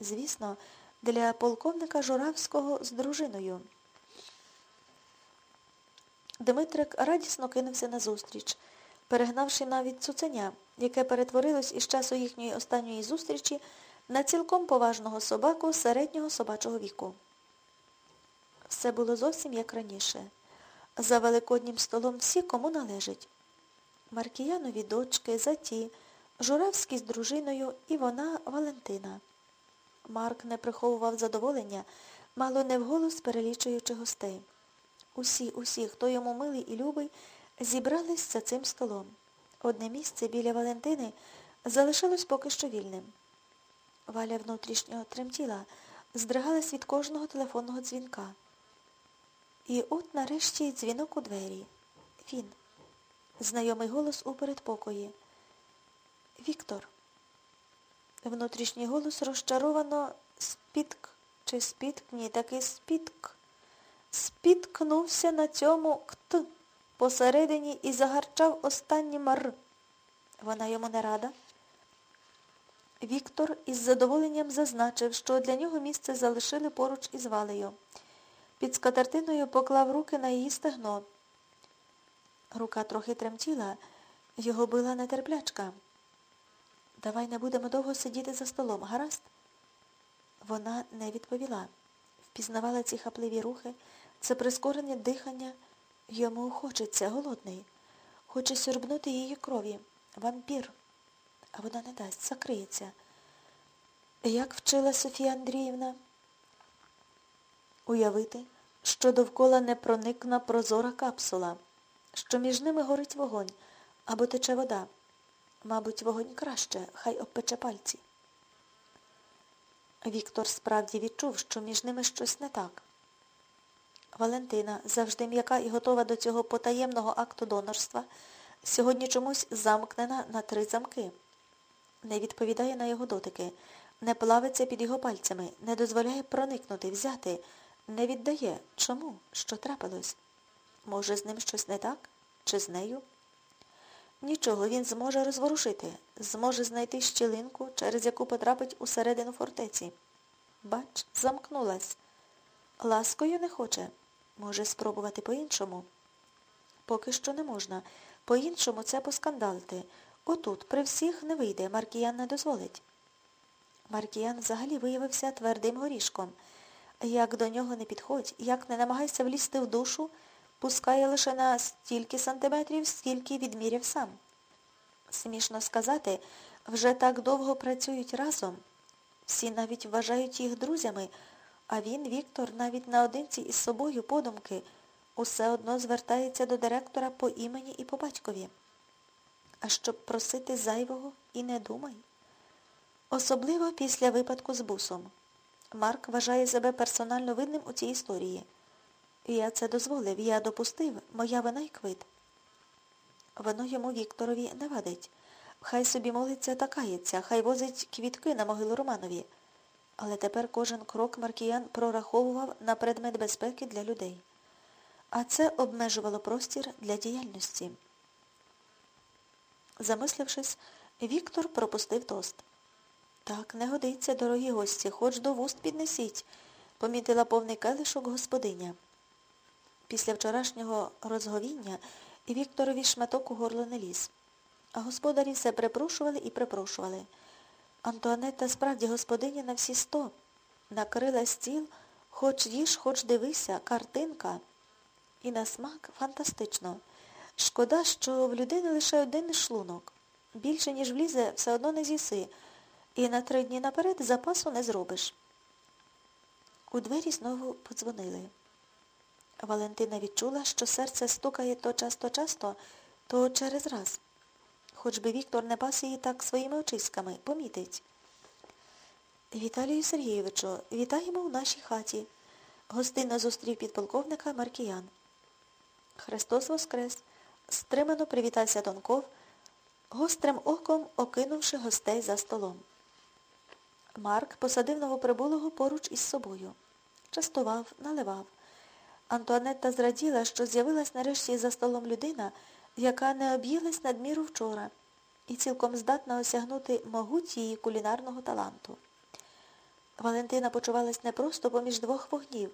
Звісно, для полковника Журавського з дружиною. Дмитрик радісно кинувся назустріч, перегнавши навіть цуценя, яке перетворилось із часу їхньої останньої зустрічі на цілком поважного собаку середнього собачого віку. Все було зовсім як раніше. За великоднім столом всі, кому належить. Маркіянові дочки, заті, Журавський з дружиною і вона Валентина. Марк не приховував задоволення, мало не вголос перелічуючи гостей. Усі, усі, хто йому милий і любий, зібрались за цим столом. Одне місце біля Валентини залишилось поки що вільним. Валя внутрішньо тремтіла, здригалась від кожного телефонного дзвінка. І от нарешті дзвінок у двері. Він. Знайомий голос у передпокої. Віктор. Внутрішній голос розчаровано спітк чи спітк, ні, таки спітк. Спіткнувся на цьому кт посередині і загарчав останнім р. Вона йому не рада. Віктор із задоволенням зазначив, що для нього місце залишили поруч із валею. Під скатертиною поклав руки на її стегно. Рука трохи тремтіла, його била нетерплячка. Давай не будемо довго сидіти за столом, гаразд? Вона не відповіла. Впізнавала ці хапливі рухи, це прискорене дихання. Йому хочеться, голодний. Хоче сюрбнути її крові. Вампір. А вона не дасть, закриється. Як вчила Софія Андріївна? Уявити, що довкола непроникна прозора капсула, що між ними горить вогонь або тече вода. Мабуть, вогонь краще, хай обпече пальці. Віктор справді відчув, що між ними щось не так. Валентина, завжди м'яка і готова до цього потаємного акту донорства, сьогодні чомусь замкнена на три замки. Не відповідає на його дотики, не плавиться під його пальцями, не дозволяє проникнути, взяти, не віддає. Чому? Що трапилось? Може, з ним щось не так? Чи з нею? Нічого, він зможе розворушити, зможе знайти щілинку, через яку потрапить усередину фортеці. Бач, замкнулась. Ласкою не хоче. Може спробувати по-іншому? Поки що не можна. По-іншому це поскандалити. Отут при всіх не вийде, Маркіян не дозволить. Маркіян взагалі виявився твердим горішком. Як до нього не підходь, як не намагайся влізти в душу, пускає лише на стільки сантиметрів, скільки відміряв сам. Смішно сказати, вже так довго працюють разом. Всі навіть вважають їх друзями, а він, Віктор, навіть наодинці із собою подумки, усе одно звертається до директора по імені і по батькові. А щоб просити зайвого і не думай. Особливо після випадку з бусом. Марк вважає себе персонально винним у цій історії. Я це дозволив, я допустив, моя вина й квит. Воно йому Вікторові не вадить. Хай собі молиться та кається, хай возить квітки на могилу Романові. Але тепер кожен крок Маркіян прораховував на предмет безпеки для людей. А це обмежувало простір для діяльності. Замислившись, Віктор пропустив тост. Так, не годиться, дорогі гості, хоч до вуст піднесіть, помітила повний келишок господиня. Після вчорашнього розговіння Вікторові шматок у горло не ліз. А господарі все припрошували і припрошували. Антуанетта справді господиня на всі сто. Накрила стіл, хоч їж, хоч дивися, картинка. І на смак фантастично. Шкода, що в людини лише один шлунок. Більше, ніж влізе, все одно не з'їси. І на три дні наперед запасу не зробиш. У двері знову подзвонили. Валентина відчула, що серце стукає то часто-часто, то через раз. Хоч би Віктор не пас її так своїми очиськами, помітить. Віталію Сергійовичу, вітаємо в нашій хаті. Гостинно зустрів підполковника Маркіян. Христос Воскрес! Стримано привітався Донков, гострим оком окинувши гостей за столом. Марк посадив новоприбулого поруч із собою. Частував, наливав. Антуанетта зраділа, що з'явилась нарешті за столом людина, яка не об'їлась надміру вчора і цілком здатна осягнути могуть її кулінарного таланту. Валентина почувалась не просто поміж двох вогнів,